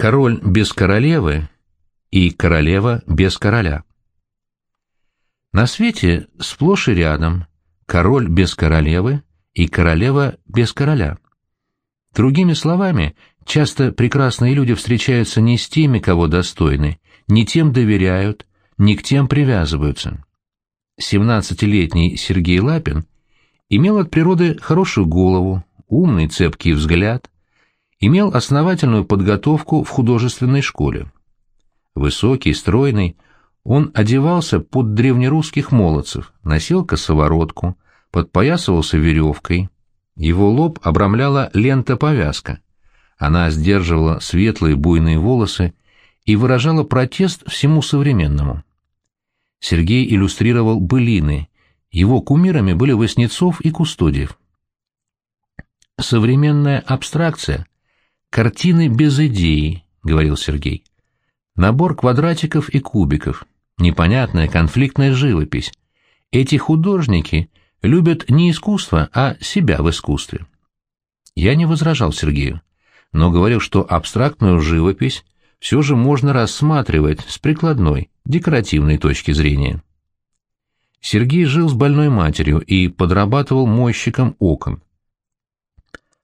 Король без королевы и королева без короля. На свете сплошь и рядом король без королевы и королева без короля. Другими словами, часто прекрасные люди встречаются не с теми, кого достойны, не тем доверяют, не к тем привязываются. Семнадцатилетний Сергей Лапин имел от природы хорошую голову, умный цепкий взгляд, имел основательную подготовку в художественной школе. Высокий, стройный, он одевался под древнерусских молодцев, носил косоворотку, подпоясывался веревкой. Его лоб обрамляла лента-повязка. Она сдерживала светлые буйные волосы и выражала протест всему современному. Сергей иллюстрировал былины, его кумирами были Васнецов и Кустодиев. «Современная абстракция — картины без идеи», — говорил Сергей. «Набор квадратиков и кубиков, непонятная конфликтная живопись. Эти художники любят не искусство, а себя в искусстве. Я не возражал Сергею, но говорил, что абстрактную живопись все же можно рассматривать с прикладной, декоративной точки зрения. Сергей жил с больной матерью и подрабатывал мойщиком окон.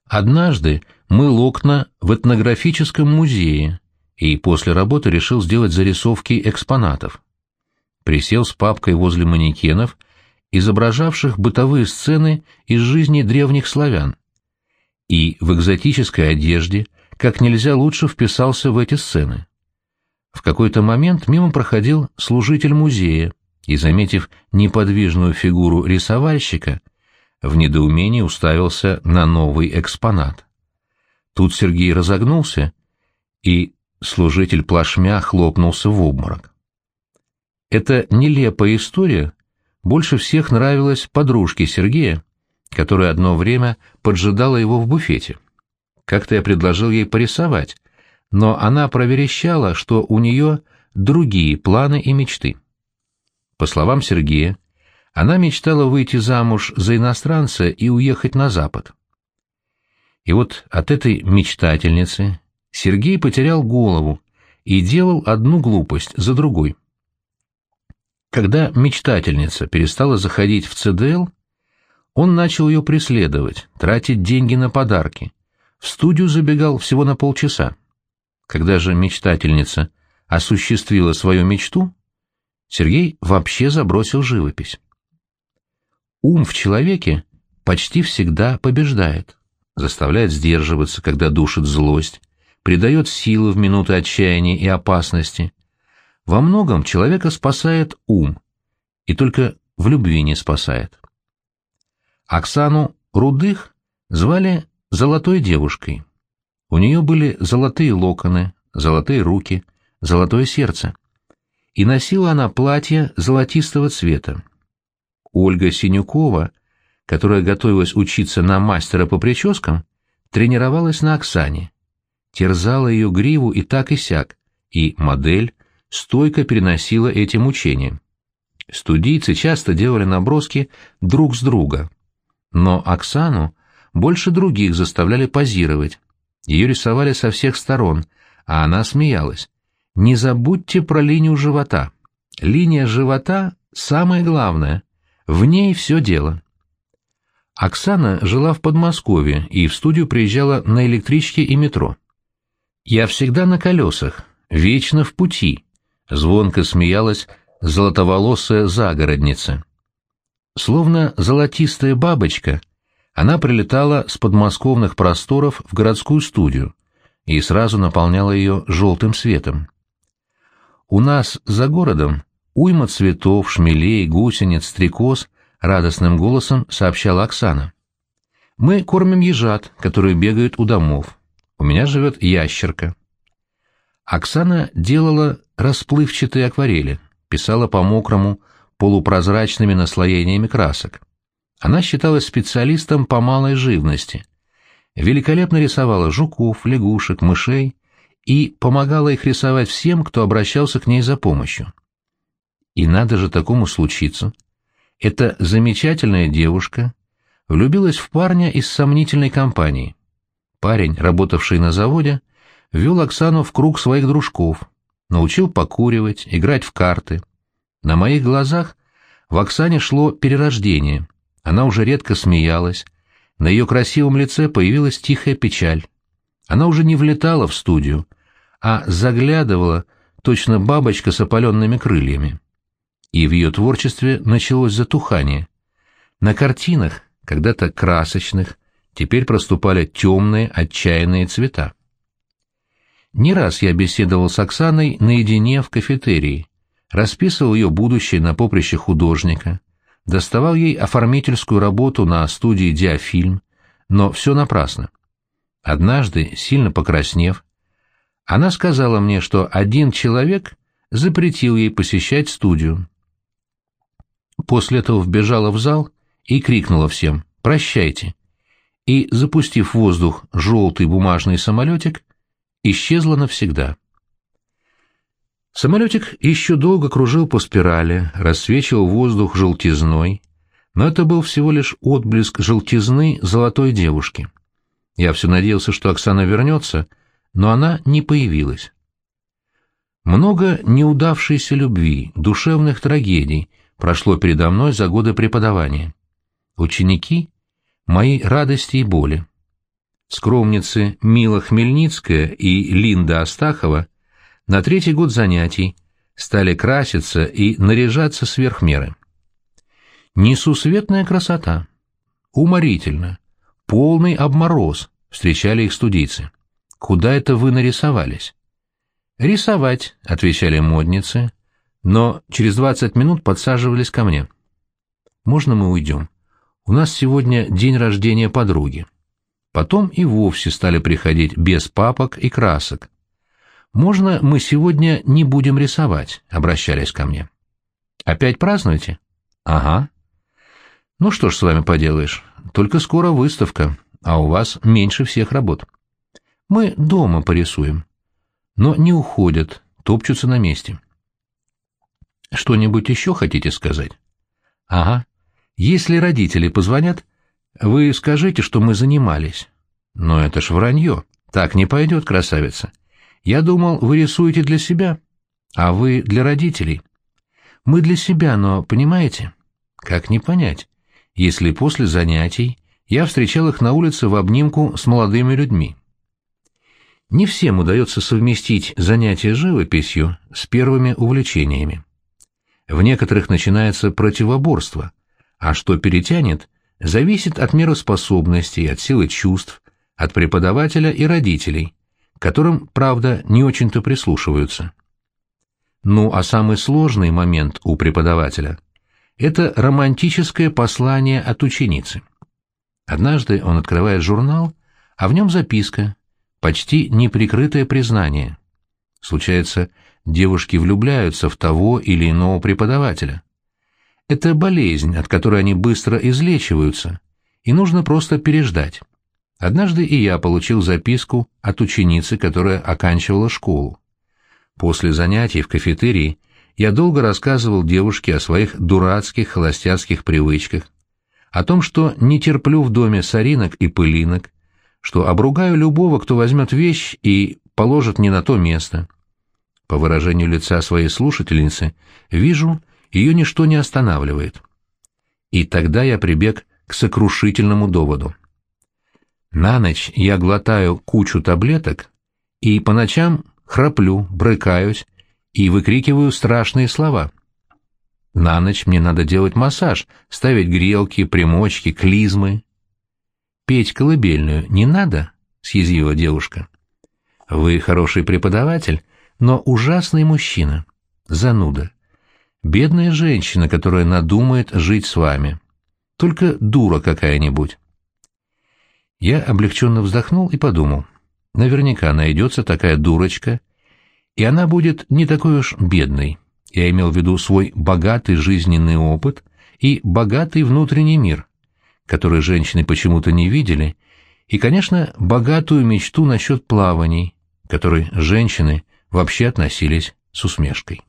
Однажды мыл окна в этнографическом музее и после работы решил сделать зарисовки экспонатов присел с папкой возле манекенов, изображавших бытовые сцены из жизни древних славян, и в экзотической одежде как нельзя лучше вписался в эти сцены. В какой-то момент мимо проходил служитель музея и, заметив неподвижную фигуру рисовальщика, в недоумении уставился на новый экспонат. Тут Сергей разогнулся, и служитель плашмя хлопнулся в обморок. Эта нелепая история больше всех нравилась подружке Сергея, которая одно время поджидала его в буфете. Как-то я предложил ей порисовать, но она проверещала, что у нее другие планы и мечты. По словам Сергея, она мечтала выйти замуж за иностранца и уехать на Запад. И вот от этой мечтательницы Сергей потерял голову и делал одну глупость за другой. Когда мечтательница перестала заходить в ЦДЛ, он начал ее преследовать, тратить деньги на подарки. В студию забегал всего на полчаса. Когда же мечтательница осуществила свою мечту, Сергей вообще забросил живопись. Ум в человеке почти всегда побеждает, заставляет сдерживаться, когда душит злость, придает силы в минуты отчаяния и опасности, во многом человека спасает ум, и только в любви не спасает. Оксану Рудых звали «золотой девушкой». У нее были золотые локоны, золотые руки, золотое сердце. И носила она платье золотистого цвета. Ольга Синюкова, которая готовилась учиться на мастера по прическам, тренировалась на Оксане. Терзала ее гриву и так и сяк, и модель стойко переносила эти мучения. Студийцы часто делали наброски друг с друга, но Оксану больше других заставляли позировать. Ее рисовали со всех сторон, а она смеялась. «Не забудьте про линию живота. Линия живота — самое главное. В ней все дело». Оксана жила в Подмосковье и в студию приезжала на электричке и метро. «Я всегда на колесах, вечно в пути», Звонко смеялась золотоволосая загородница. Словно золотистая бабочка, она прилетала с подмосковных просторов в городскую студию и сразу наполняла ее желтым светом. «У нас за городом уйма цветов, шмелей, гусениц, стрекоз», — радостным голосом сообщала Оксана. «Мы кормим ежат, которые бегают у домов. У меня живет ящерка». Оксана делала расплывчатые акварели, писала по мокрому, полупрозрачными наслоениями красок. Она считалась специалистом по малой живности. Великолепно рисовала жуков, лягушек, мышей и помогала их рисовать всем, кто обращался к ней за помощью. И надо же такому случиться. Эта замечательная девушка влюбилась в парня из сомнительной компании. Парень, работавший на заводе, ввел Оксану в круг своих дружков, научил покуривать, играть в карты. На моих глазах в Оксане шло перерождение. Она уже редко смеялась, на ее красивом лице появилась тихая печаль. Она уже не влетала в студию, а заглядывала, точно бабочка с опаленными крыльями. И в ее творчестве началось затухание. На картинах, когда-то красочных, теперь проступали темные, отчаянные цвета. Не раз я беседовал с Оксаной наедине в кафетерии, расписывал ее будущее на поприще художника, доставал ей оформительскую работу на студии «Диафильм», но все напрасно. Однажды, сильно покраснев, она сказала мне, что один человек запретил ей посещать студию. После этого вбежала в зал и крикнула всем «Прощайте!» и, запустив в воздух желтый бумажный самолетик, исчезла навсегда. Самолетик еще долго кружил по спирали, рассвечивал воздух желтизной, но это был всего лишь отблеск желтизны золотой девушки. Я все надеялся, что Оксана вернется, но она не появилась. Много неудавшейся любви, душевных трагедий прошло передо мной за годы преподавания. Ученики — мои радости и боли. Скромницы Мила Хмельницкая и Линда Астахова на третий год занятий стали краситься и наряжаться сверх меры. Несусветная красота. Уморительно. Полный обмороз встречали их студийцы. Куда это вы нарисовались? Рисовать, отвечали модницы, но через двадцать минут подсаживались ко мне. Можно мы уйдем? У нас сегодня день рождения подруги. Потом и вовсе стали приходить без папок и красок. «Можно мы сегодня не будем рисовать?» — обращались ко мне. «Опять празднуете?» «Ага». «Ну что ж с вами поделаешь, только скоро выставка, а у вас меньше всех работ. Мы дома порисуем». Но не уходят, топчутся на месте. «Что-нибудь еще хотите сказать?» «Ага. Если родители позвонят, вы скажите, что мы занимались. Но это ж вранье. Так не пойдет, красавица. Я думал, вы рисуете для себя, а вы для родителей. Мы для себя, но, понимаете? Как не понять, если после занятий я встречал их на улице в обнимку с молодыми людьми? Не всем удается совместить занятия живописью с первыми увлечениями. В некоторых начинается противоборство, а что перетянет, зависит от меры способностей, от силы чувств, от преподавателя и родителей, которым, правда, не очень-то прислушиваются. Ну, а самый сложный момент у преподавателя – это романтическое послание от ученицы. Однажды он открывает журнал, а в нем записка, почти неприкрытое признание. Случается, девушки влюбляются в того или иного преподавателя. Это болезнь, от которой они быстро излечиваются, и нужно просто переждать. Однажды и я получил записку от ученицы, которая оканчивала школу. После занятий в кафетерии я долго рассказывал девушке о своих дурацких холостяцких привычках, о том, что не терплю в доме соринок и пылинок, что обругаю любого, кто возьмет вещь и положит не на то место. По выражению лица своей слушательницы вижу, ее ничто не останавливает. И тогда я прибег к сокрушительному доводу. На ночь я глотаю кучу таблеток и по ночам храплю, брыкаюсь и выкрикиваю страшные слова. На ночь мне надо делать массаж, ставить грелки, примочки, клизмы. Петь колыбельную не надо, — съязвила девушка. Вы хороший преподаватель, но ужасный мужчина, зануда. Бедная женщина, которая надумает жить с вами. Только дура какая-нибудь. Я облегченно вздохнул и подумал. Наверняка найдется такая дурочка, и она будет не такой уж бедной. Я имел в виду свой богатый жизненный опыт и богатый внутренний мир, который женщины почему-то не видели, и, конечно, богатую мечту насчет плаваний, к которой женщины вообще относились с усмешкой.